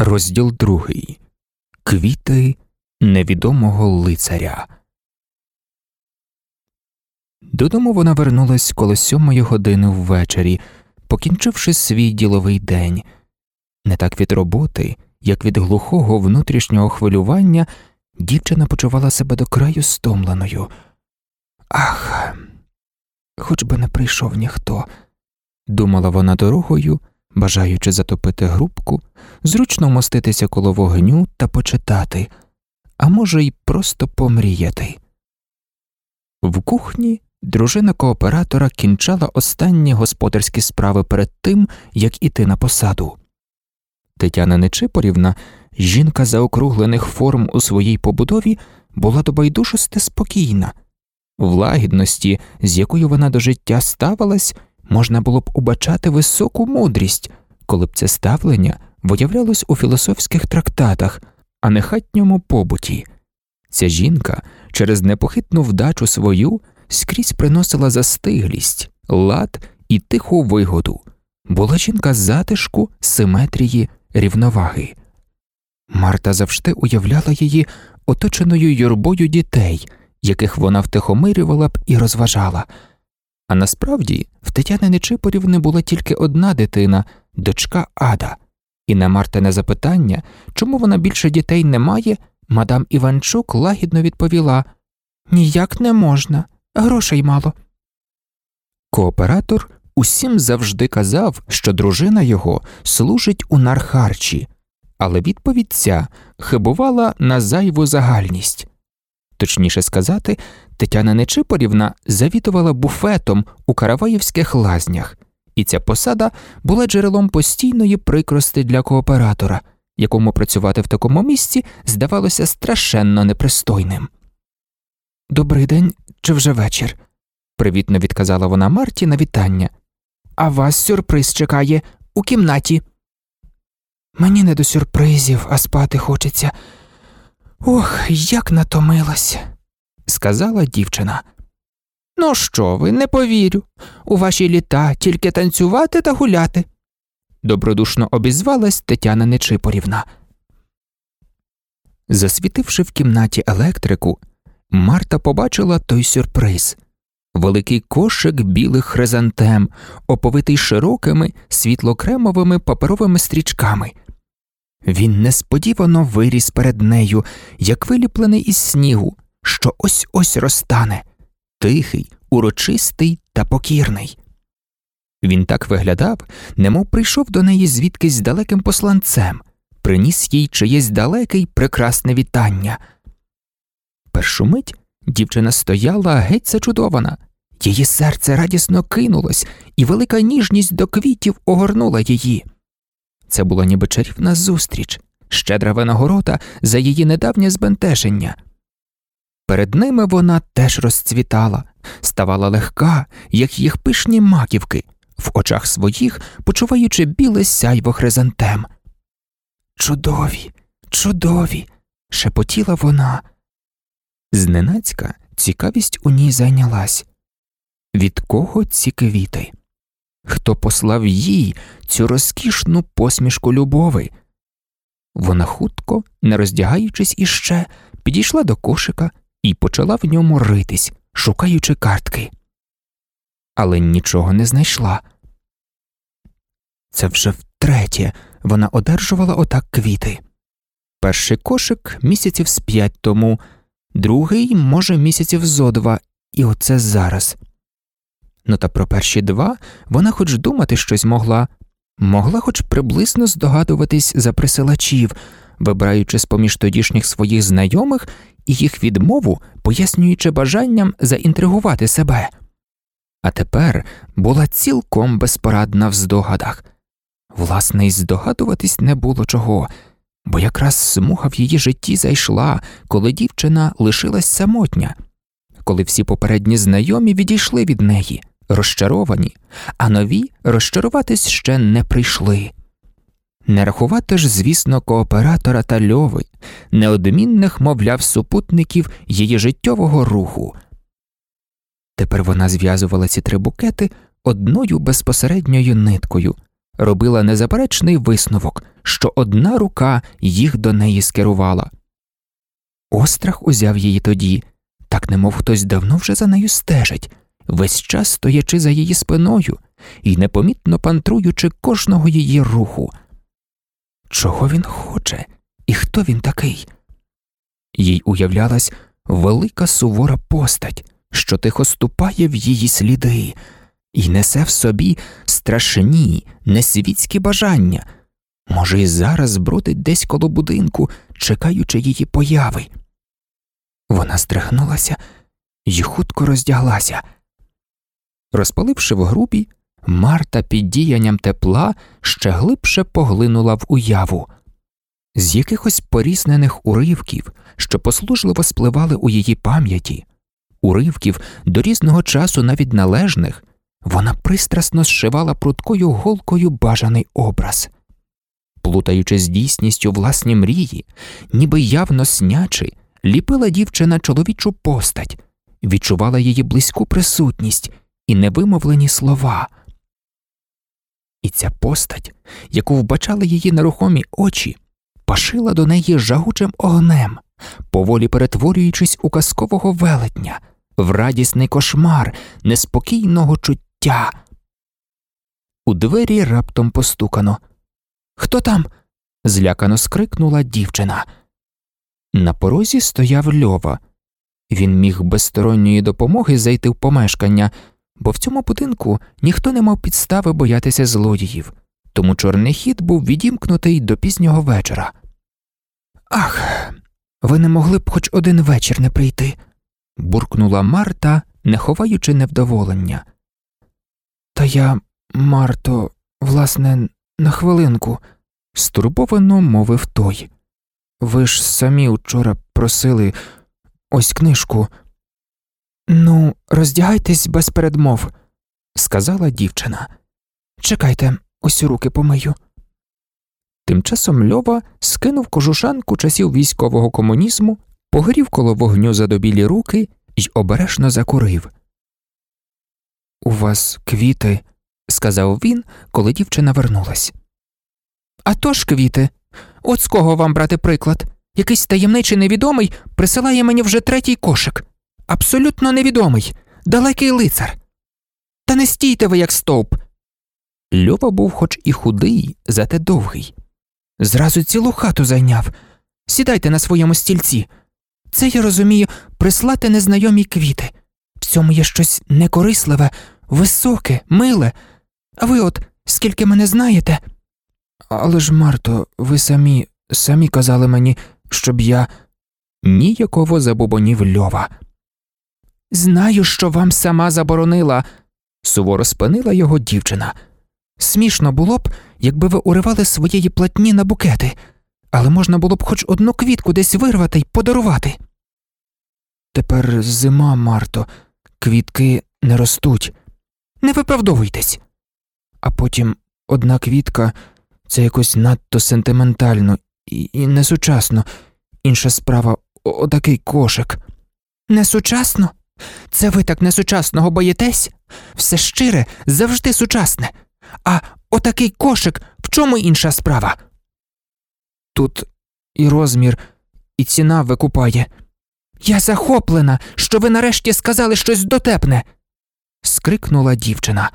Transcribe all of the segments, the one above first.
Розділ другий Квіти невідомого лицаря. Додому вона вернулась коло сьомої години ввечері, покінчивши свій діловий день. Не так від роботи, як від глухого внутрішнього хвилювання, дівчина почувала себе до краю стомленою. Ах, хоч би не прийшов ніхто, думала вона дорогою бажаючи затопити грубку, зручно моститися коло вогню та почитати, а може, й просто помріяти. В кухні дружина кооператора кінчала останні господарські справи перед тим, як іти на посаду. Тетяна Нечипорівна, жінка заокруглених форм у своїй побудові, була до байдужости спокійна, в лагідності, з якою вона до життя ставилась, можна було б убачати високу мудрість, коли б це ставлення виявлялось у філософських трактатах, а не хатньому побуті. Ця жінка через непохитну вдачу свою скрізь приносила застиглість, лад і тиху вигоду, була жінка затишку, симетрії, рівноваги. Марта завжди уявляла її оточеною юрбою дітей, яких вона втихомирювала б і розважала. А насправді в Тетяни Нечипорівни була тільки одна дитина, дочка Ада, і на Мартине запитання, чому вона більше дітей не має, мадам Іванчук лагідно відповіла Ніяк не можна, грошей мало. Кооператор усім завжди казав, що дружина його служить у нархарчі, але відповідь ця хибувала на зайву загальність. Точніше сказати, Тетяна Нечипорівна завідувала буфетом у Караваївських лазнях, і ця посада була джерелом постійної прикрости для кооператора, якому працювати в такому місці здавалося страшенно непристойним. Добрий день чи вже вечір? привітно відказала вона Марті на вітання. А вас сюрприз чекає у кімнаті. Мені не до сюрпризів, а спати хочеться. Ох, як натомилась, сказала дівчина. Ну що ви, не повірю. У ваші літа тільки танцювати та гуляти. добродушно обізвалась Тетяна Нечипорівна. Засвітивши в кімнаті електрику, Марта побачила той сюрприз великий кошик білих хризантем, оповитий широкими світлокремовими паперовими стрічками. Він несподівано виріс перед нею, як виліплений із снігу, що ось ось розтане, тихий, урочистий та покірний. Він так виглядав, немов прийшов до неї звідкись далеким посланцем, приніс їй чиєсь далеке й прекрасне вітання. Першу мить дівчина стояла геть зачудована, її серце радісно кинулось, і велика ніжність до квітів огорнула її. Це була ніби чарівна зустріч, щедра винагорода за її недавнє збентеження. Перед ними вона теж розцвітала, ставала легка, як їх пишні маківки, в очах своїх почуваючи біле сяйво хризантем. Чудові, чудові, шепотіла вона. Зненацька цікавість у ній зайнялась. Від кого ці квіти? Хто послав їй цю розкішну посмішку любови? Вона хутко, не роздягаючись іще, підійшла до кошика і почала в ньому ритись, шукаючи картки. Але нічого не знайшла. Це вже втретє вона одержувала отак квіти. Перший кошик місяців з п'ять тому, другий, може, місяців зо два, і оце зараз. Ну та про перші два вона хоч думати щось могла, могла хоч приблизно здогадуватись за присилачів, вибираючи з поміж тодішніх своїх знайомих і їх відмову, пояснюючи бажанням заінтригувати себе. А тепер була цілком безпорадна в здогадах. Власне, й здогадуватись не було чого, бо якраз смуга в її житті зайшла, коли дівчина лишилась самотня, коли всі попередні знайомі відійшли від неї розчаровані, а нові розчаруватись ще не прийшли. Не рахувати ж, звісно, кооператора та льови, неодмінних, мовляв, супутників її життєвого руху. Тепер вона зв'язувала ці три букети одною безпосередньою ниткою, робила незаперечний висновок, що одна рука їх до неї скерувала. Острах узяв її тоді, так немов хтось давно вже за нею стежить, весь час стоячи за її спиною і непомітно пантруючи кожного її руху. Чого він хоче, і хто він такий? Їй уявлялась велика сувора постать, що тихо ступає в її сліди, і несе в собі страшні, несвітські бажання. Може, і зараз бродить десь коло будинку, чекаючи її появи. Вона стрихнулася і хутко роздяглася. Розпаливши в грубі, Марта під діянням тепла ще глибше поглинула в уяву. З якихось порізнених уривків, що послужливо спливали у її пам'яті, уривків до різного часу навіть належних, вона пристрасно зшивала пруткою голкою бажаний образ, плутаючи з дійсністю власні мрії, ніби явно снячи, ліпила дівчина чоловічу постать, відчувала її близьку присутність і невимовлені слова. І ця постать, яку вбачали її нерухомі очі, пашила до неї жагучим огнем, поволі перетворюючись у казкового велетня, в радісний кошмар неспокійного чуття. У двері раптом постукано. Хто там? злякано скрикнула дівчина. На порозі стояв льова. Він міг без сторонньої допомоги зайти в помешкання, бо в цьому будинку ніхто не мав підстави боятися злодіїв, тому чорний хід був відімкнутий до пізнього вечора. Ах, ви не могли б хоч один вечір не прийти, буркнула Марта, не ховаючи невдоволення. Та я, Марто, власне, на хвилинку, стурбовано мовив той. Ви ж самі вчора просили ось книжку. Ну, роздягайтесь без передмов, сказала дівчина. Чекайте, ось руки помию. Тим часом Льова скинув кожушанку часів військового комунізму, погорів коло вогню задобілі руки й обережно закурив. У вас квіти, сказав він, коли дівчина вернулась. «А то ж квіти. От з кого вам брати приклад? Якийсь таємничий невідомий присилає мені вже третій кошик. Абсолютно невідомий, далекий лицар. Та не стійте ви, як стовп. Льова був хоч і худий, зате довгий. Зразу цілу хату зайняв. Сідайте на своєму стільці. Це я розумію прислати незнайомі квіти. В цьому є щось некорисливе, високе, миле. А ви от скільки мене знаєте. Але ж, Марто, ви самі, самі казали мені, щоб я ніяково забобонів льова. Знаю, що вам сама заборонила, суворо спинила його дівчина. Смішно було б, якби ви уривали своєї платні на букети, але можна було б хоч одну квітку десь вирвати й подарувати. Тепер зима, Марто, квітки не ростуть. Не виправдовуйтесь. А потім одна квітка це якось надто сентиментально і, несучасно. Інша справа отакий кошик. Несучасно? Це ви так несучасного боїтесь? Все щире, завжди сучасне. А отакий кошик в чому інша справа? Тут і розмір, і ціна викупає. Я захоплена, що ви нарешті сказали щось дотепне. скрикнула дівчина.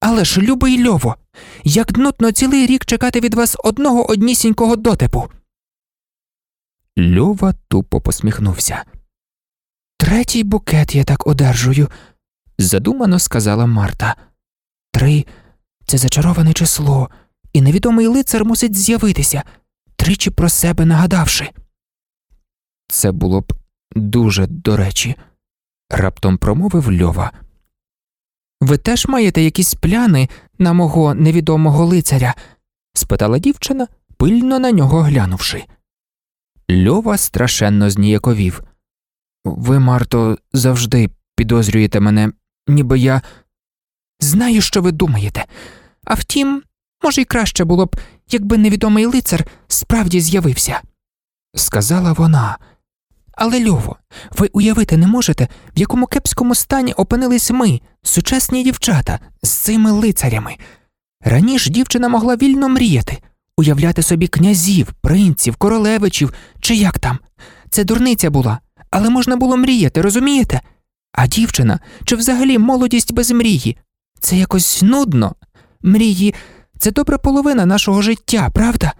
Але ж, любий льово, як нутно цілий рік чекати від вас одного однісінького дотипу. Льова тупо посміхнувся. Третій букет я так одержую, задумано сказала Марта. Три це зачароване число, і невідомий лицар мусить з'явитися, тричі про себе нагадавши. Це було б дуже до речі, раптом промовив Льова. Ви теж маєте якісь пляни на мого невідомого лицаря? спитала дівчина, пильно на нього глянувши. Льова страшенно зніяковів. Ви, Марто, завжди підозрюєте мене, ніби я. Знаю, що ви думаєте. А втім, може, й краще було б, якби невідомий лицар справді з'явився, сказала вона. Але Льово, ви уявити не можете, в якому кепському стані опинились ми, сучасні дівчата, з цими лицарями. Раніше дівчина могла вільно мріяти, уявляти собі князів, принців, королевичів чи як там. Це дурниця була, але можна було мріяти, розумієте? А дівчина чи взагалі молодість без мрії? Це якось нудно. Мрії це добра половина нашого життя, правда?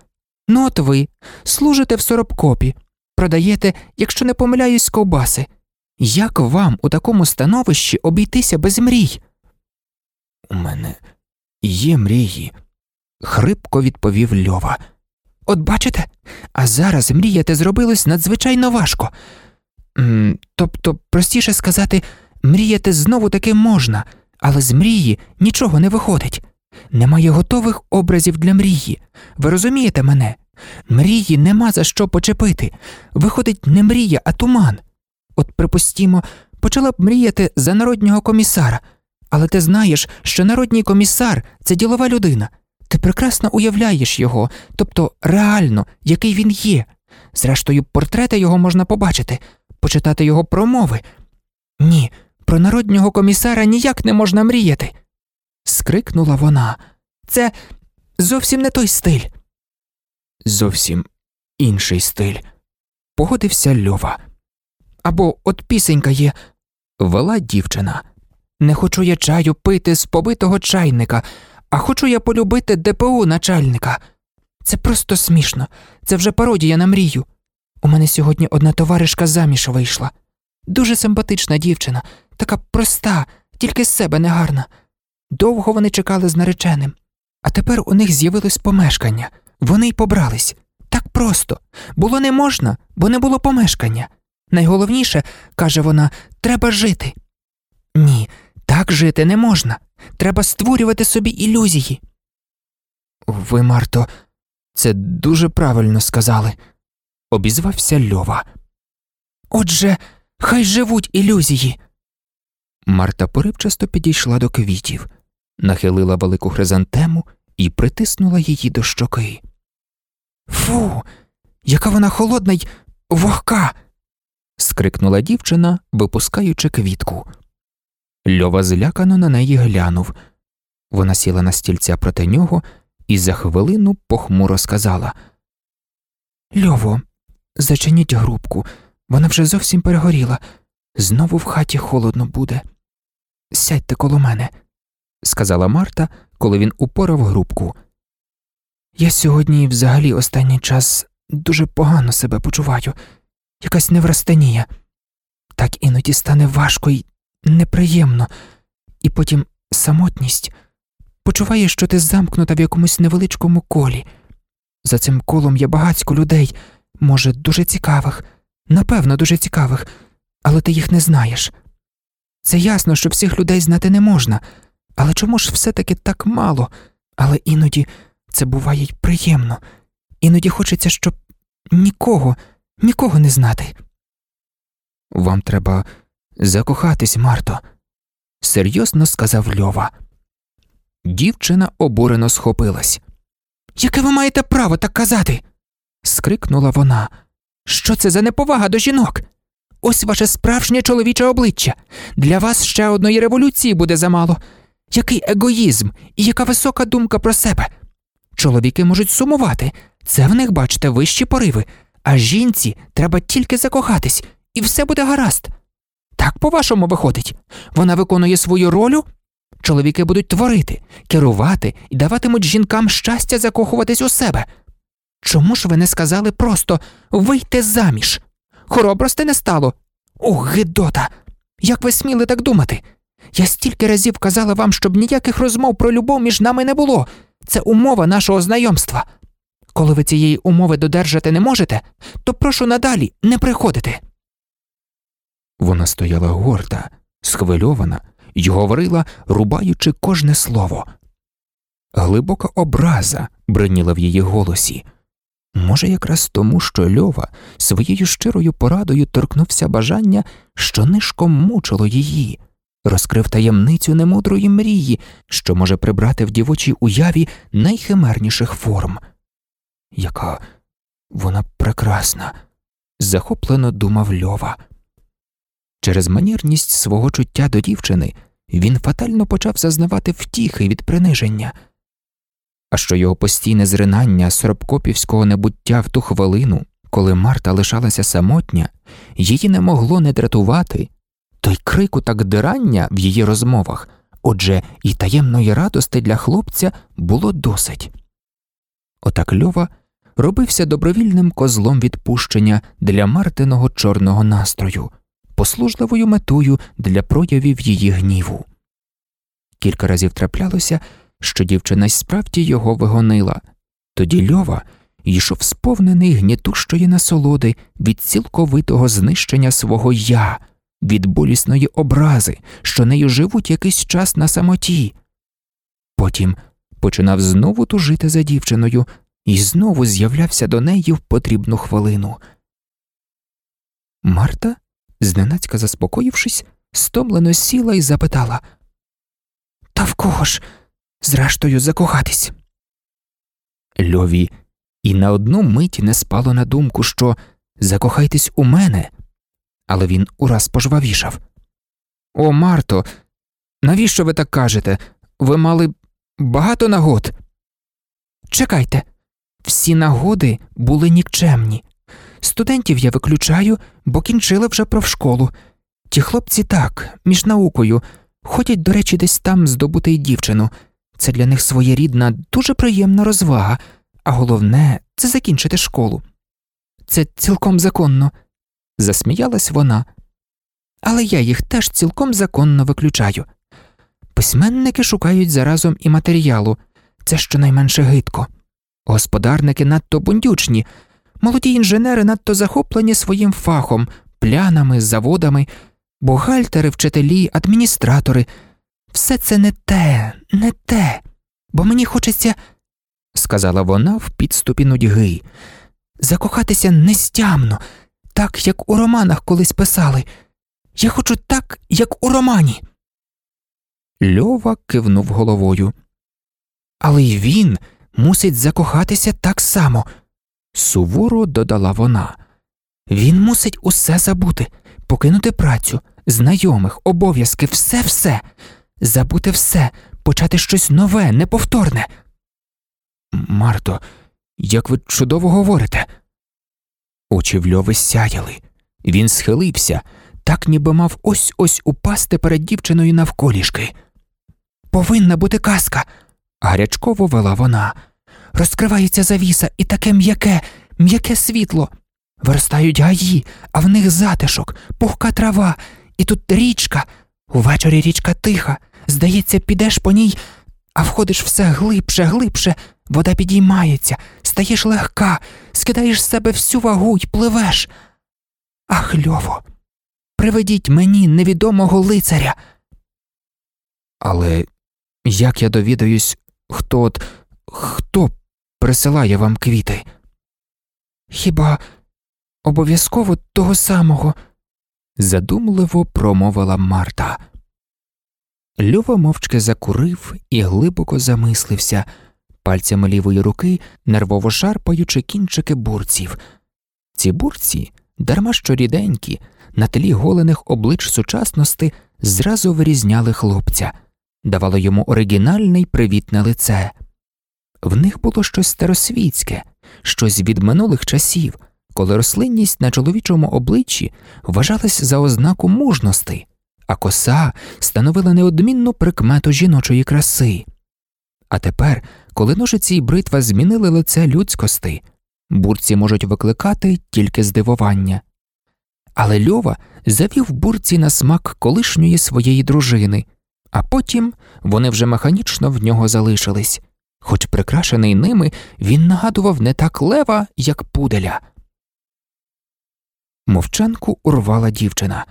Ну от ви служите в соробкопі, продаєте, якщо не помиляюсь, ковбаси. Як вам у такому становищі обійтися без мрій? У мене є мрії, хрипко відповів Льова. От бачите, а зараз мріяти зробилось надзвичайно важко. Тобто, простіше сказати, мріяти знову таки можна, але з мрії нічого не виходить. Немає готових образів для мрії. Ви розумієте мене? Мрії нема за що почепити. Виходить, не мрія, а туман. От, припустімо, почала б мріяти за народнього комісара, але ти знаєш, що народній комісар це ділова людина. Ти прекрасно уявляєш його, тобто реально, який він є. Зрештою, портрети його можна побачити, почитати його промови. Ні, про народнього комісара ніяк не можна мріяти. скрикнула вона. Це зовсім не той стиль. Зовсім інший стиль, погодився Льова. Або от пісенька є, вела дівчина. Не хочу я чаю пити з побитого чайника, а хочу я полюбити ДПУ начальника. Це просто смішно, це вже пародія на мрію. У мене сьогодні одна товаришка заміж вийшла. Дуже симпатична дівчина, така проста, тільки з себе негарна. Довго вони чекали з нареченим, а тепер у них з'явилось помешкання. Вони й побрались. Так просто. Було не можна, бо не було помешкання. Найголовніше, каже вона, треба жити. Ні, так жити не можна. Треба створювати собі ілюзії. Ви, Марто, це дуже правильно сказали, обізвався Льова. Отже, хай живуть ілюзії. Марта поривчасто підійшла до квітів, нахилила велику хризантему і притиснула її до щоки. Фу, яка вона холодна й вогка. скрикнула дівчина, випускаючи квітку. Льова злякано на неї глянув. Вона сіла на стільця проти нього і за хвилину похмуро сказала Льово, зачиніть грубку, вона вже зовсім перегоріла. Знову в хаті холодно буде. Сядьте коло мене, сказала Марта, коли він упорав грубку. Я сьогодні взагалі останній час дуже погано себе почуваю, якась неврастенія. Так іноді стане важко й неприємно, і потім самотність. Почуваєш, що ти замкнута в якомусь невеличкому колі. За цим колом є багацько людей, може, дуже цікавих, напевно, дуже цікавих, але ти їх не знаєш. Це ясно, що всіх людей знати не можна, але чому ж все таки так мало, але іноді це буває й приємно, іноді хочеться, щоб нікого, нікого не знати. Вам треба закохатись, Марто, серйозно сказав Льова. Дівчина обурено схопилась. Яке ви маєте право так казати? Скрикнула вона. Що це за неповага до жінок? Ось ваше справжнє чоловіче обличчя. Для вас ще одної революції буде замало. Який егоїзм і яка висока думка про себе. Чоловіки можуть сумувати, це в них, бачите, вищі пориви, а жінці треба тільки закохатись, і все буде гаразд. Так, по-вашому, виходить, вона виконує свою ролю, чоловіки будуть творити, керувати і даватимуть жінкам щастя закохуватись у себе. Чому ж ви не сказали просто вийти заміж? Хоробрости не стало. Ох, гидота! Як ви сміли так думати? Я стільки разів казала вам, щоб ніяких розмов про любов між нами не було. Це умова нашого знайомства. Коли ви цієї умови додержати не можете, то прошу надалі не приходити. Вона стояла горда, схвильована й говорила, рубаючи кожне слово. Глибока образа бриніла в її голосі. Може, якраз тому, що Льова своєю щирою порадою торкнувся бажання, що нишком мучило її, розкрив таємницю немудрої мрії, що може прибрати в дівочій уяві найхимерніших форм. Яка вона прекрасна, захоплено думав Льова. Через манірність свого чуття до дівчини він фатально почав зазнавати втіхи від приниження. А що його постійне зринання соробкопівського небуття в ту хвилину, коли Марта лишалася самотня, її не могло не дратувати, то й крику так дирання в її розмовах, отже, і таємної радости для хлопця було досить. Отак Льова робився добровільним козлом відпущення для Мартиного чорного настрою, послужливою метою для проявів її гніву. Кілька разів траплялося, що дівчина справді його вигонила, тоді Льова йшов сповнений гнітущої насолоди від цілковитого знищення свого я, від болісної образи, що нею живуть якийсь час на самоті. Потім починав знову тужити за дівчиною і знову з'являвся до неї в потрібну хвилину. Марта, зненацька заспокоївшись, стомлено сіла і запитала Та в кого ж, зрештою, закохатись? Льові і на одну мить не спало на думку, що закохайтесь у мене, але він ураз пожвавішав. О, Марто, навіщо ви так кажете? Ви мали багато нагод. Чекайте, всі нагоди були нікчемні. Студентів я виключаю, бо кінчили вже профшколу. Ті хлопці так, між наукою, ходять, до речі, десь там здобути й дівчину. Це для них своєрідна, дуже приємна розвага, а головне це закінчити школу. Це цілком законно, засміялась вона. Але я їх теж цілком законно виключаю. Письменники шукають заразом і матеріалу, це щонайменше гидко. Господарники надто бундючні, молоді інженери надто захоплені своїм фахом, плянами, заводами, бухгалтери, вчителі, адміністратори. Все це не те, не те, бо мені хочеться, сказала вона в підступі нудьги, закохатися нестямно, так, як у романах колись писали. Я хочу так, як у романі. Льова кивнув головою. Але й він мусить закохатися так само, суворо додала вона. Він мусить усе забути, покинути працю, знайомих, обов'язки, все все, забути все, почати щось нове, неповторне. Марто, як ви чудово говорите. Очі в Льови сяяли. Він схилився, так ніби мав ось ось упасти перед дівчиною навколішки. Повинна бути казка, гарячково вела вона. Розкривається завіса і таке м'яке, м'яке світло. Виростають гаї, а в них затишок, пухка трава, і тут річка. Увечері річка тиха. Здається, підеш по ній, а входиш все глибше, глибше, вода підіймається, стаєш легка, скидаєш з себе всю вагу й пливеш. Ах, Льово, приведіть мені невідомого лицаря. Але як я довідаюсь, хто от, хто присилає вам квіти? Хіба обов'язково того самого? задумливо промовила Марта. Льова мовчки закурив і глибоко замислився, пальцями лівої руки нервово шарпаючи кінчики бурців. Ці бурці, дарма що ріденькі, на тлі голених облич сучасності зразу вирізняли хлопця, давало йому оригінальне й привітне лице. В них було щось старосвітське, щось від минулих часів, коли рослинність на чоловічому обличчі вважалась за ознаку мужності, а коса становила неодмінну прикмету жіночої краси. А тепер, коли ножиці й бритва змінили лице людськости, бурці можуть викликати тільки здивування. Але Льова завів бурці на смак колишньої своєї дружини, а потім вони вже механічно в нього залишились, хоч прикрашений ними він нагадував не так лева, як пуделя. Мовчанку урвала дівчина.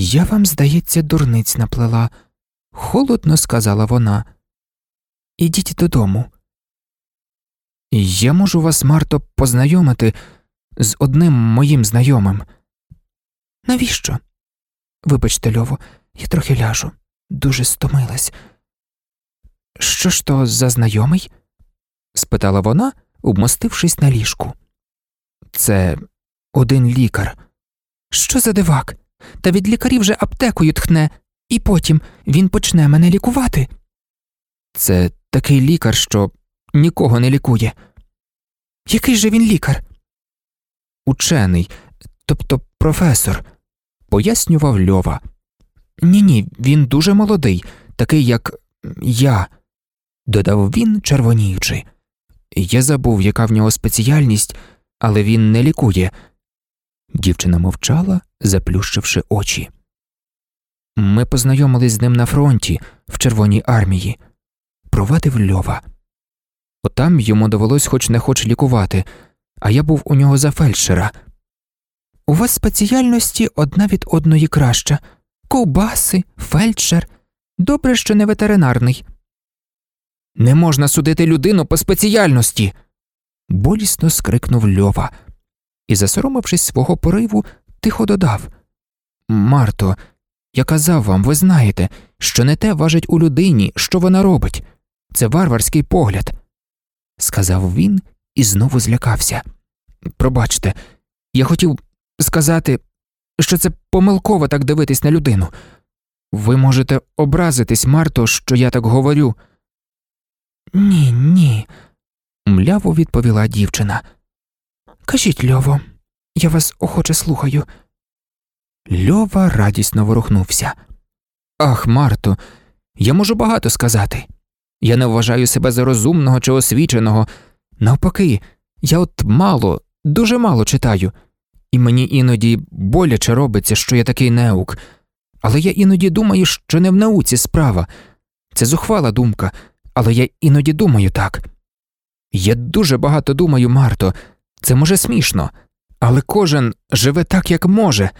Я вам, здається, дурниць наплела, холодно сказала вона. Ідіть додому. Я можу вас, Марто, познайомити з одним моїм знайомим. Навіщо? Вибачте, Льово, я трохи ляжу, дуже стомилась. Що ж то за знайомий? спитала вона, обмостившись на ліжку. Це один лікар. Що за дивак? Та від лікарів вже аптекою тхне, і потім він почне мене лікувати. Це такий лікар, що нікого не лікує. Який же він лікар? Учений, тобто професор, пояснював Льова. Ні, ні, він дуже молодий, такий, як я, додав він, червоніючи. Я забув, яка в нього спеціальність, але він не лікує. Дівчина мовчала, заплющивши очі. Ми познайомились з ним на фронті в Червоній армії, провадив Льова. Отам йому довелось хоч не хоч лікувати, а я був у нього за фельдшера. У вас спеціальності одна від одної краща ковбаси, фельдшер. Добре, що не ветеринарний. Не можна судити людину по спеціальності. болісно скрикнув Льова і, засоромившись свого пориву, тихо додав Марто, я казав вам, ви знаєте, що не те важить у людині, що вона робить. Це варварський погляд. Сказав він і знову злякався. Пробачте, я хотів сказати, що це помилково так дивитись на людину. Ви можете образитись, Марто, що я так говорю. Ні, ні, мляво відповіла дівчина. Кажіть, Льово, я вас охоче слухаю. Льова радісно ворухнувся. Ах, Марто, я можу багато сказати. Я не вважаю себе за розумного чи освіченого. Навпаки, я от мало, дуже мало читаю, і мені іноді боляче робиться, що я такий неук, але я іноді думаю, що не в науці справа. Це зухвала думка, але я іноді думаю так. Я дуже багато думаю, Марто, це може смішно, але кожен живе так, як може.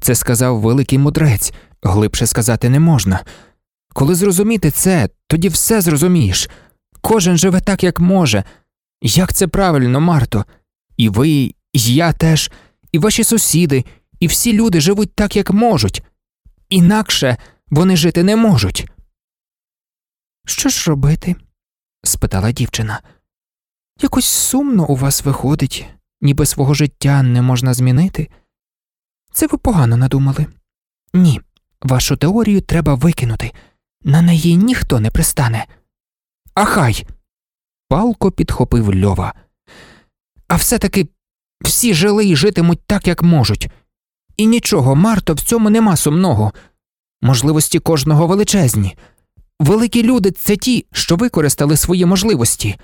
Це сказав великий мудрець, глибше сказати не можна. Коли зрозуміти це, тоді все зрозумієш. Кожен живе так, як може. Як це правильно, Марто? І ви, і я теж, і ваші сусіди, і всі люди живуть так, як можуть. Інакше вони жити не можуть. Що ж робити? спитала дівчина. Якось сумно у вас виходить, ніби свого життя не можна змінити. Це ви погано надумали. Ні, вашу теорію треба викинути. На неї ніхто не пристане. Ахай. Палко підхопив Льова. А все таки всі жили і житимуть так, як можуть. І нічого, Марто, в цьому нема сумного. Можливості кожного величезні. Великі люди це ті, що використали свої можливості.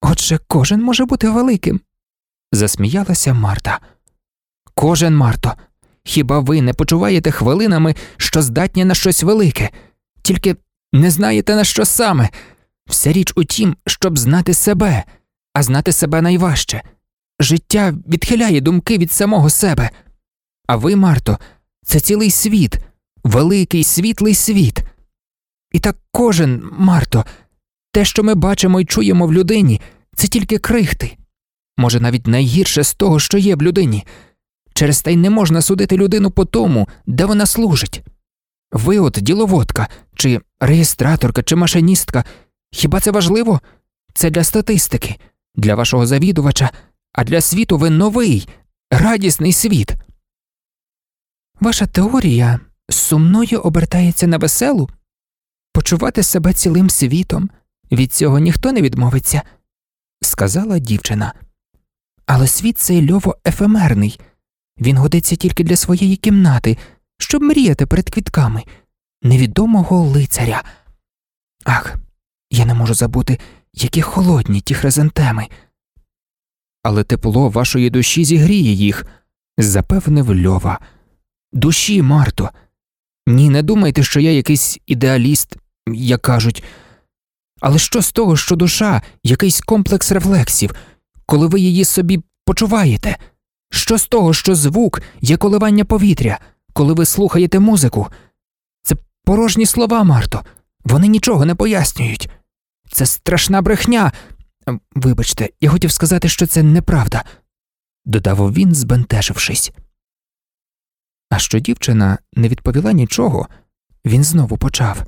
Отже, кожен може бути великим, засміялася Марта. Кожен Марто. Хіба ви не почуваєте хвилинами, що здатні на щось велике, тільки не знаєте на що саме. Вся річ у тім, щоб знати себе, а знати себе найважче. Життя відхиляє думки від самого себе. А ви, Марто, це цілий світ, великий світлий світ. І так кожен, Марто, те, що ми бачимо і чуємо в людині, це тільки крихти. Може, навіть найгірше з того, що є в людині. Через те й не можна судити людину по тому, де вона служить. Ви от діловодка, чи реєстраторка, чи машиністка. Хіба це важливо? Це для статистики, для вашого завідувача, а для світу ви новий, радісний світ. Ваша теорія з сумною обертається на веселу, почувати себе цілим світом, від цього ніхто не відмовиться, сказала дівчина. Але світ цей льово ефемерний, він годиться тільки для своєї кімнати, щоб мріяти перед квітками невідомого лицаря. Ах, я не можу забути, які холодні ті хризантеми. Але тепло вашої душі зігріє їх, запевнив Льова. Душі, Марто. Ні, не думайте, що я якийсь ідеаліст, як кажуть. Але що з того, що душа якийсь комплекс рефлексів, коли ви її собі почуваєте? Що з того, що звук є коливання повітря, коли ви слухаєте музику? Це порожні слова, Марто, вони нічого не пояснюють. Це страшна брехня. Вибачте, я хотів сказати, що це неправда, додав він, збентежившись. А що дівчина не відповіла нічого, він знову почав.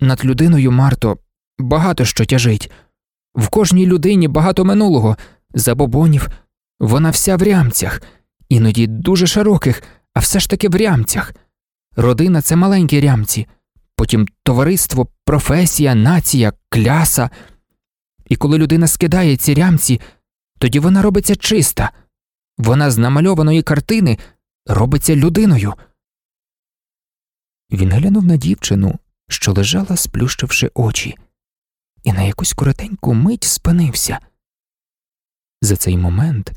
Над людиною, Марто, багато що тяжить. В кожній людині багато минулого, забобонів, вона вся в рямцях, іноді дуже широких, а все ж таки в рямцях. Родина це маленькі рямці, потім товариство, професія, нація, кляса. І коли людина скидає ці рямці, тоді вона робиться чиста, вона з намальованої картини робиться людиною. Він глянув на дівчину, що лежала, сплющивши очі, і на якусь коротеньку мить спинився. За цей момент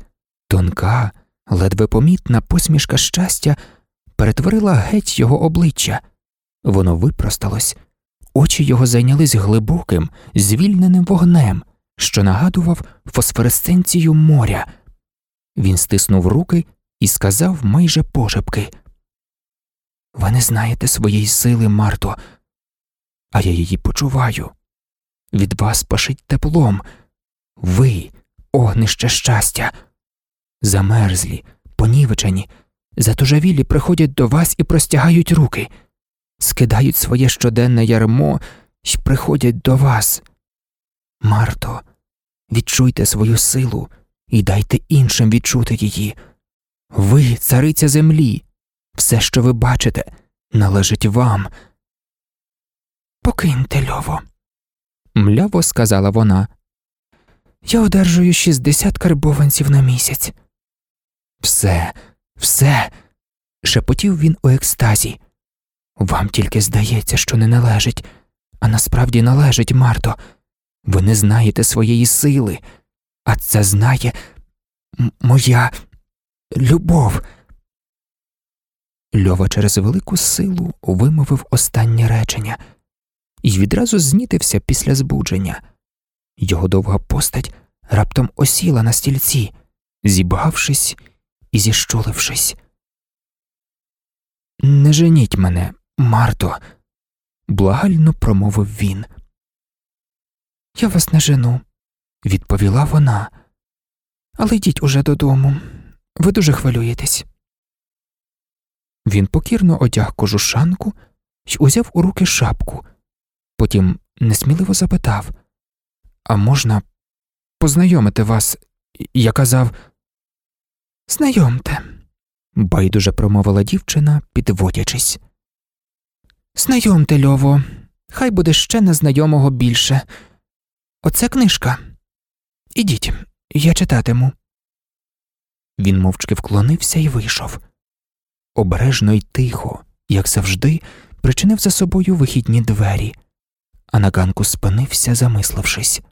тонка, ледве помітна посмішка щастя перетворила геть його обличчя, воно випросталось, очі його зайнялись глибоким, звільненим вогнем, що нагадував фосфоресценцію моря. Він стиснув руки і сказав майже пошепки Ви не знаєте своєї сили, Марто, а я її почуваю. Від вас пашить теплом. Ви огнище щастя. Замерзлі, понівечені, затужавілі приходять до вас і простягають руки, скидають своє щоденне ярмо й приходять до вас. Марто, відчуйте свою силу і дайте іншим відчути її. Ви, цариця землі, все, що ви бачите, належить вам. Покиньте льово, мляво сказала вона. Я одержую 60 карбованців на місяць. Все, все, шепотів він у екстазі. Вам тільки здається, що не належить, а насправді належить, Марто. Ви не знаєте своєї сили, а це знає моя любов. Льова через велику силу вимовив останнє речення і відразу знітився після збудження. Його довга постать раптом осіла на стільці, зібгавшись і зіщулившись. Не женіть мене, Марто, благально промовив він. Я вас не жену, відповіла вона. Але йдіть уже додому. Ви дуже хвилюєтесь. Він покірно одяг кожушанку й узяв у руки шапку, потім несміливо запитав А можна познайомити вас? Я казав Знайомте, байдуже промовила дівчина, підводячись. Знайомте, Льово, хай буде ще незнайомого більше. Оце книжка. Ідіть, я читатиму. Він мовчки вклонився і вийшов. Обережно й тихо, як завжди, причинив за собою вихідні двері, а на ганку спинився, замислившись.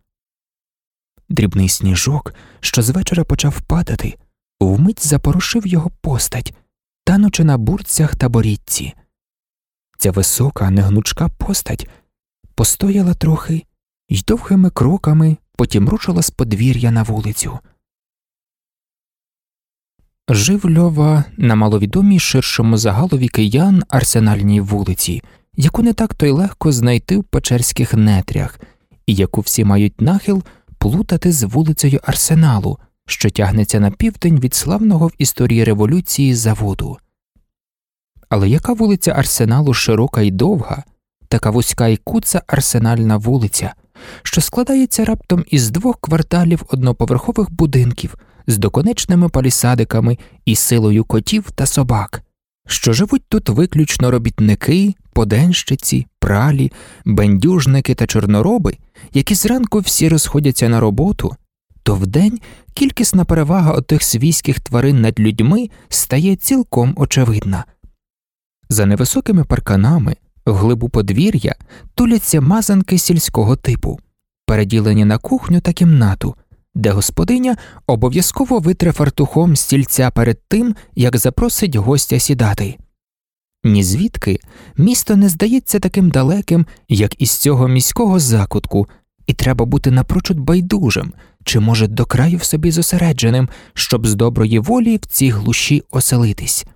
Дрібний сніжок, що з вечора почав падати, вмить запорошив його постать, танучи на бурцях та борідці. Ця висока, негнучка постать постояла трохи й довгими кроками потім рушила з подвір'я на вулицю. Жив Льова на маловідомій ширшому загалові киян арсенальній вулиці, яку не так то й легко знайти в печерських нетрях, і яку всі мають нахил плутати з вулицею Арсеналу, що тягнеться на південь від славного в історії революції заводу. Але яка вулиця Арсеналу широка й довга, така вузька й куца арсенальна вулиця, що складається раптом із двох кварталів одноповерхових будинків з доконечними палісадиками і силою котів та собак, що живуть тут виключно робітники, поденщиці, пралі, бендюжники та чорнороби, які зранку всі розходяться на роботу, то вдень кількісна перевага отих свійських тварин над людьми стає цілком очевидна. За невисокими парканами в глибу подвір'я туляться мазанки сільського типу, переділені на кухню та кімнату, де господиня обов'язково витре фартухом стільця перед тим, як запросить гостя сідати. Ні звідки місто не здається таким далеким, як із цього міського закутку, і треба бути напрочуд байдужим чи, може, до краю в собі зосередженим, щоб з доброї волі в цій глуші оселитись.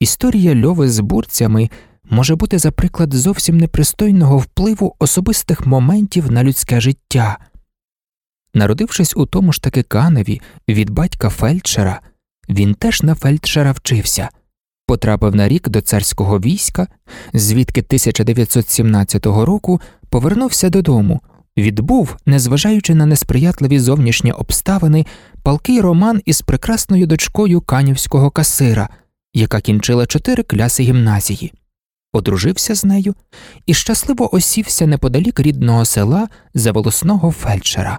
Історія льови з бурцями може бути за приклад зовсім непристойного впливу особистих моментів на людське життя. Народившись у тому ж таки каневі від батька фельдшера, він теж на фельдшера вчився, потрапив на рік до царського війська, звідки 1917 року повернувся додому, відбув, незважаючи на несприятливі зовнішні обставини, палкий роман із прекрасною дочкою канівського касира, яка кінчила чотири кляси гімназії. одружився з нею і щасливо осівся неподалік рідного села за волосного фельдшера.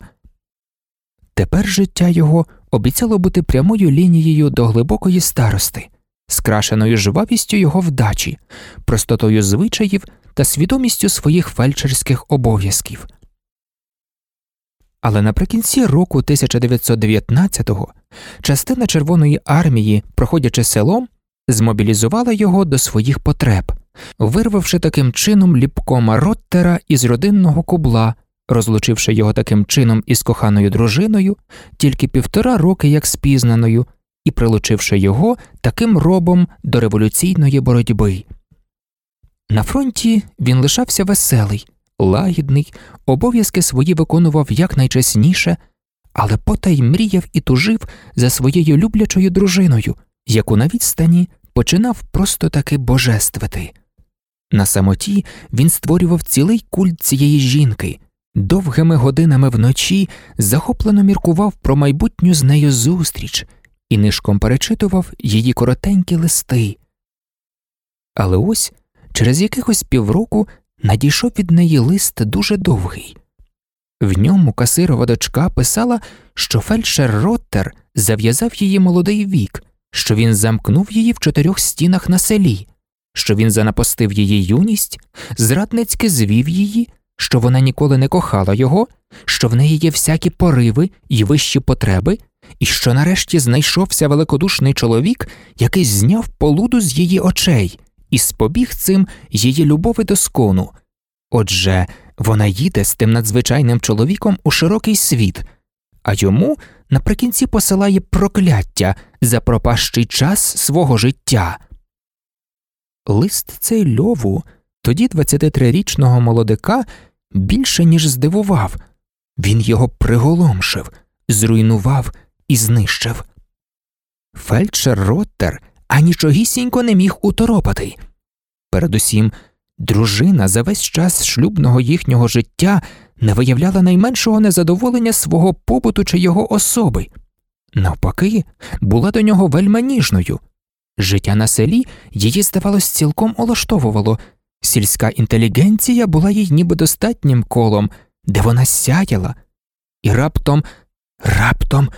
Тепер життя його обіцяло бути прямою лінією до глибокої старости, скрашеною жвавістю його вдачі, простотою звичаїв та свідомістю своїх фельдшерських обов'язків. Але наприкінці року 1919-го частина Червоної армії, проходячи селом, змобілізувала його до своїх потреб, вирвавши таким чином ліпкома Роттера із родинного кубла, розлучивши його таким чином із коханою дружиною, тільки півтора роки як спізнаною, і прилучивши його таким робом до революційної боротьби. На фронті він лишався веселий, лагідний, обов'язки свої виконував якнайчесніше, але потай мріяв і тужив за своєю люблячою дружиною, яку на відстані починав просто таки божествити. На самоті він створював цілий культ цієї жінки, довгими годинами вночі захоплено міркував про майбутню з нею зустріч і нишком перечитував її коротенькі листи. Але ось через якихось півроку надійшов від неї лист дуже довгий. В ньому касирова дочка писала, що фельдшер Роттер зав'язав її молодий вік, що він замкнув її в чотирьох стінах на селі, що він занапостив її юність, зрадницьки звів її, що вона ніколи не кохала його, що в неї є всякі пориви і вищі потреби, і що нарешті знайшовся великодушний чоловік, який зняв полуду з її очей і спобіг цим її любови до скону. Отже, вона їде з тим надзвичайним чоловіком у широкий світ, а йому наприкінці посилає прокляття за пропащий час свого життя. Лист цей льову, тоді 23-річного молодика, більше ніж здивував він його приголомшив, зруйнував і знищив. Фельдшер Роттер анічогісінько не міг уторопати. Передусім, дружина за весь час шлюбного їхнього життя не виявляла найменшого незадоволення свого побуту чи його особи, навпаки, була до нього вельми ніжною. Життя на селі її, здавалось, цілком улаштовувало, сільська інтелігенція була їй ніби достатнім колом, де вона сяяла, і раптом, раптом,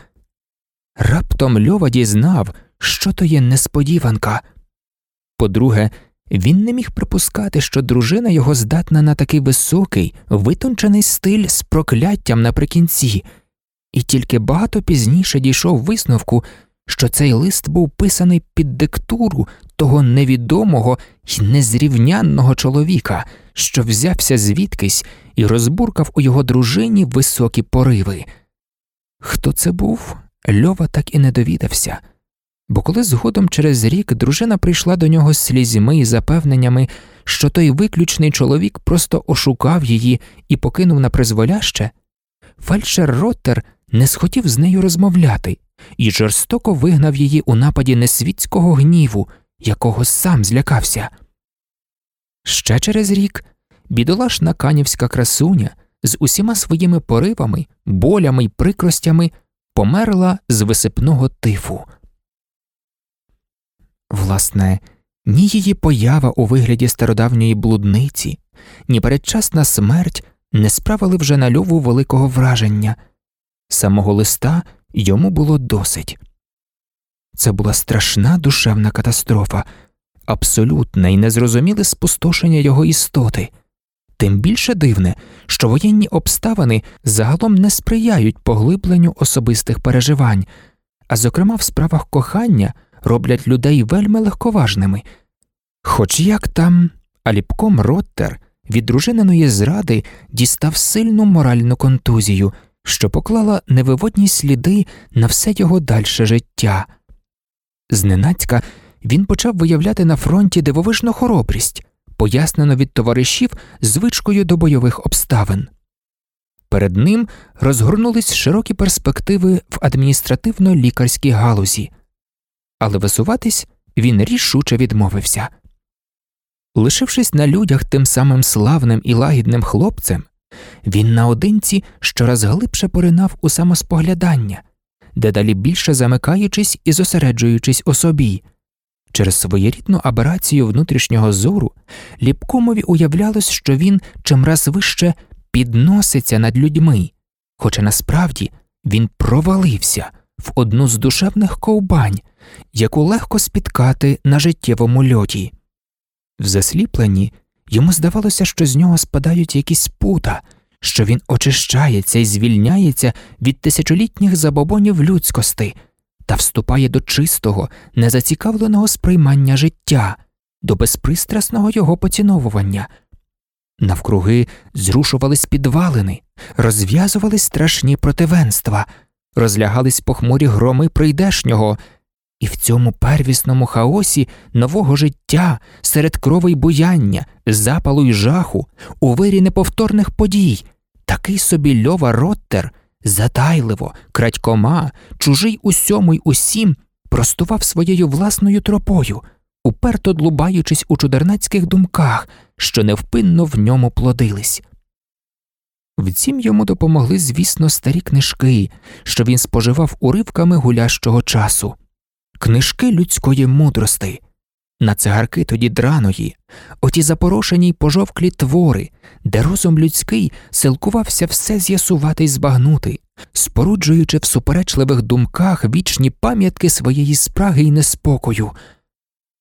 раптом Льова дізнав, що то є несподіванка. По-друге, він не міг припускати, що дружина його здатна на такий високий, витончений стиль з прокляттям наприкінці, і тільки багато пізніше дійшов висновку, що цей лист був писаний під диктуру того невідомого й незрівнянного чоловіка, що взявся звідкись і розбуркав у його дружині високі пориви. Хто це був, Льова так і не довідався. Бо коли згодом через рік дружина прийшла до нього з слізьми і запевненнями, що той виключний чоловік просто ошукав її і покинув на призволяще, фельдшер Роттер не схотів з нею розмовляти і жорстоко вигнав її у нападі несвітського гніву, якого сам злякався. Ще через рік бідолашна канівська красуня з усіма своїми поривами, болями й прикростями померла з висипного тифу. Власне, ні її поява у вигляді стародавньої блудниці, ні передчасна смерть не справили вже на льову великого враження, самого листа йому було досить. Це була страшна душевна катастрофа, абсолютне і незрозуміле спустошення його істоти, тим більше дивне, що воєнні обставини загалом не сприяють поглибленню особистих переживань, а зокрема в справах кохання роблять людей вельми легковажними. Хоч як там, Аліпком Роттер від дружининої зради дістав сильну моральну контузію, що поклала невиводні сліди на все його дальше життя. Зненацька він почав виявляти на фронті дивовижну хоробрість, пояснено від товаришів звичкою до бойових обставин. Перед ним розгорнулись широкі перспективи в адміністративно лікарській галузі але висуватись він рішуче відмовився. Лишившись на людях тим самим славним і лагідним хлопцем, він наодинці щораз глибше поринав у самоспоглядання, дедалі більше замикаючись і зосереджуючись у собі, Через своєрідну аберацію внутрішнього зору Ліпкомові уявлялось, що він чимраз вище підноситься над людьми, хоча насправді він провалився в одну з душевних ковбань, яку легко спіткати на життєвому льоті. В засліпленні йому здавалося, що з нього спадають якісь пута, що він очищається і звільняється від тисячолітніх забобонів людськости та вступає до чистого, незацікавленого сприймання життя, до безпристрасного його поціновування. Навкруги зрушувались підвалини, розв'язувались страшні противенства, розлягались похмурі громи прийдешнього, і в цьому первісному хаосі нового життя серед крови й буяння, запалу й жаху, у вирі неповторних подій, такий собі льова Роттер затайливо, крадькома, чужий усьому й усім, простував своєю власною тропою, уперто длубаючись у чудернацьких думках, що невпинно в ньому плодились. Втім, йому допомогли, звісно, старі книжки, що він споживав уривками гулящого часу, книжки людської мудрости, на цигарки тоді драної, оті запорошені й пожовклі твори, де розум людський силкувався все з'ясувати й збагнути, споруджуючи в суперечливих думках вічні пам'ятки своєї спраги й неспокою.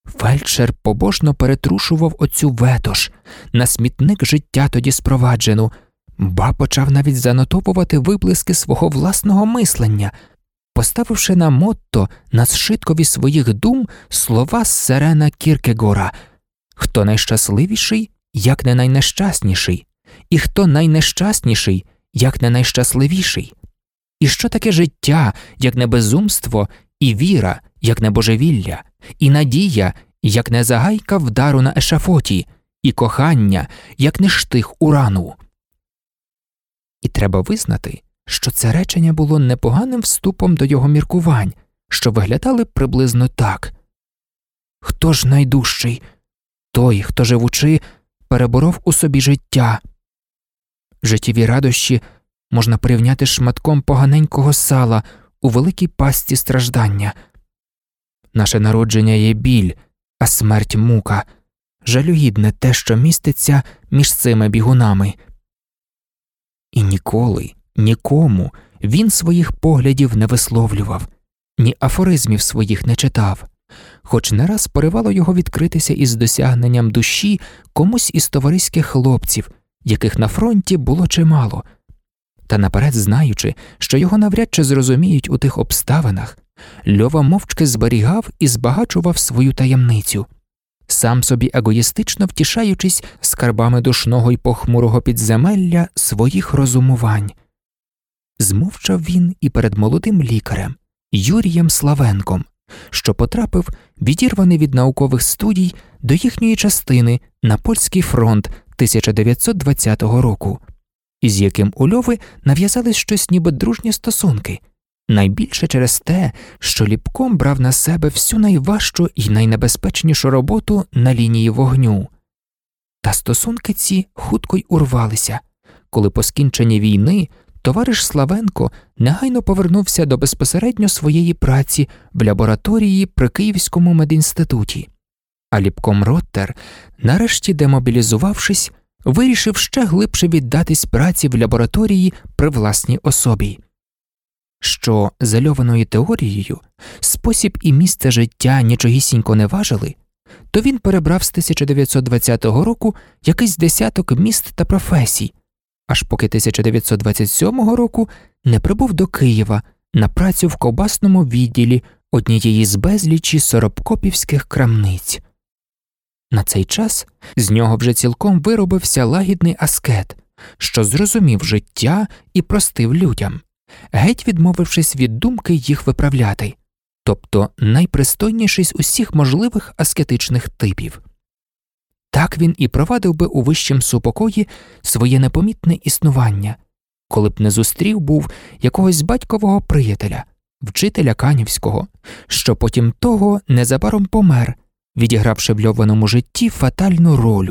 Фельдшер побожно перетрушував оцю ветош, на смітник життя тоді спроваджену, ба почав навіть занотовувати виблиски свого власного мислення поставивши на мотто на зшиткові своїх дум слова Серена Кіркегора. Хто найщасливіший, як не найнещасніший, і хто найнещасніший, як не найщасливіший, і що таке життя, як не безумство, і віра, як не божевілля, і надія, як не загайка вдару на ешафоті, і кохання, як не штих урану. І треба визнати, що це речення було непоганим вступом до його міркувань, що виглядали приблизно так Хто ж найдужчий? Той, хто живучи, переборов у собі життя. Життєві радощі можна порівняти шматком поганенького сала у великій пасті страждання. Наше народження є біль, а смерть мука, жалюгідне те, що міститься між цими бігунами. І ніколи, Нікому він своїх поглядів не висловлював, ні афоризмів своїх не читав, хоч не раз поривало його відкритися із досягненням душі комусь із товариських хлопців, яких на фронті було чимало, та наперед знаючи, що його навряд чи зрозуміють у тих обставинах, Льова мовчки зберігав і збагачував свою таємницю, сам собі егоїстично втішаючись скарбами душного й похмурого підземелля своїх розумувань. Змовчав він і перед молодим лікарем Юрієм Славенком, що потрапив, відірваний від наукових студій до їхньої частини на польський фронт 1920 року, із яким у Льови нав'язались щось ніби дружні стосунки, найбільше через те, що ліпком брав на себе всю найважчу і найнебезпечнішу роботу на лінії вогню. Та стосунки ці хутко й урвалися, коли по скінченні війни товариш Славенко негайно повернувся до безпосередньо своєї праці в лабораторії при Київському медінституті, а ліпком Роттер, нарешті демобілізувавшись, вирішив ще глибше віддатись праці в лабораторії при власній особі. Що зальованою теорією спосіб і місце життя нічогісінько не важили, то він перебрав з 1920 року якийсь десяток міст та професій, аж поки 1927 року не прибув до Києва на працю в ковбасному відділі однієї з безлічі соробкопівських крамниць. На цей час з нього вже цілком виробився лагідний аскет, що зрозумів життя і простив людям, геть відмовившись від думки їх виправляти, тобто найпристойніший з усіх можливих аскетичних типів. Так він і провадив би у вищім супокої своє непомітне існування, коли б не зустрів був якогось батькового приятеля, вчителя канівського, що потім того незабаром помер, відігравши в льованому житті фатальну роль.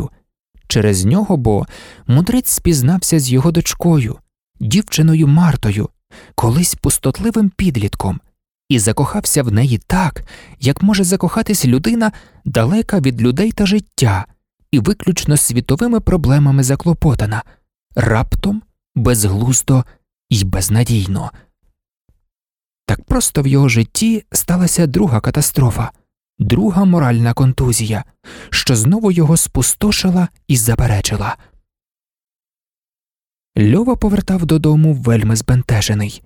Через нього бо мудрець спізнався з його дочкою, дівчиною Мартою, колись пустотливим підлітком, і закохався в неї так, як може закохатись людина далека від людей та життя, і виключно світовими проблемами заклопотана, раптом, безглуздо і безнадійно. Так просто в його житті сталася друга катастрофа, друга моральна контузія, що знову його спустошила і заперечила. Льова повертав додому вельми збентежений.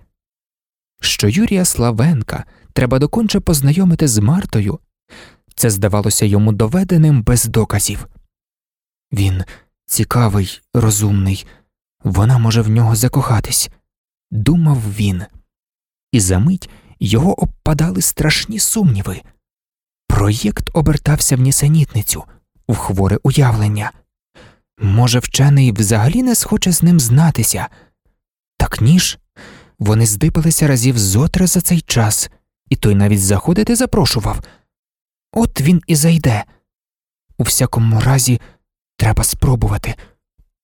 Що Юрія Славенка треба доконче познайомити з Мартою, це здавалося йому доведеним без доказів. Він цікавий, розумний, вона може в нього закохатись, думав він, і за мить його обпадали страшні сумніви. Проєкт обертався в нісенітницю, в хворе уявлення. Може, вчений взагалі не схоче з ним знатися. Так ніж вони здибалися разів зотре за цей час, і той навіть заходити запрошував. От він і зайде. У всякому разі, треба спробувати.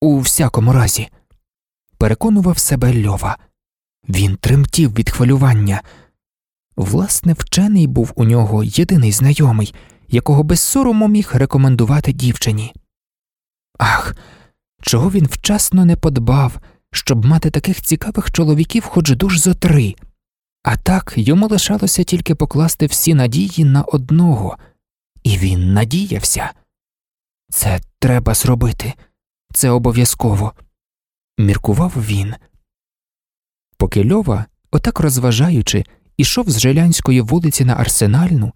У всякому разі, переконував себе Льова. Він тремтів від хвилювання. Власне, вчений був у нього єдиний знайомий, якого без сорому міг рекомендувати дівчині. Ах, чого він вчасно не подбав, щоб мати таких цікавих чоловіків хоч душ зо три. А так йому лишалося тільки покласти всі надії на одного, і він надіявся. Це треба зробити, це обов'язково, міркував він. Поки Льова, отак розважаючи, ішов з Жилянської вулиці на Арсенальну,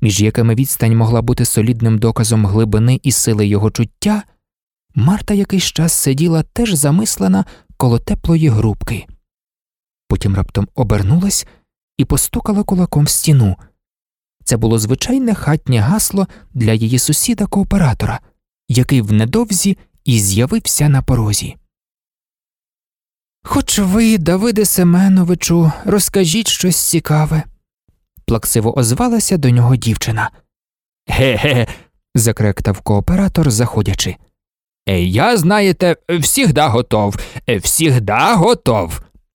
між якими відстань могла бути солідним доказом глибини і сили його чуття, Марта якийсь час сиділа теж замислена коло теплої грубки. Потім раптом обернулась і постукала кулаком в стіну. Це було звичайне хатнє гасло для її сусіда кооператора, який в недовзі і з'явився на порозі. Хоч ви, Давиде Семеновичу, розкажіть щось цікаве, плаксиво озвалася до нього дівчина. Ге ге. закректав кооператор, заходячи. Я, знаєте, всігда готов, всігда готов.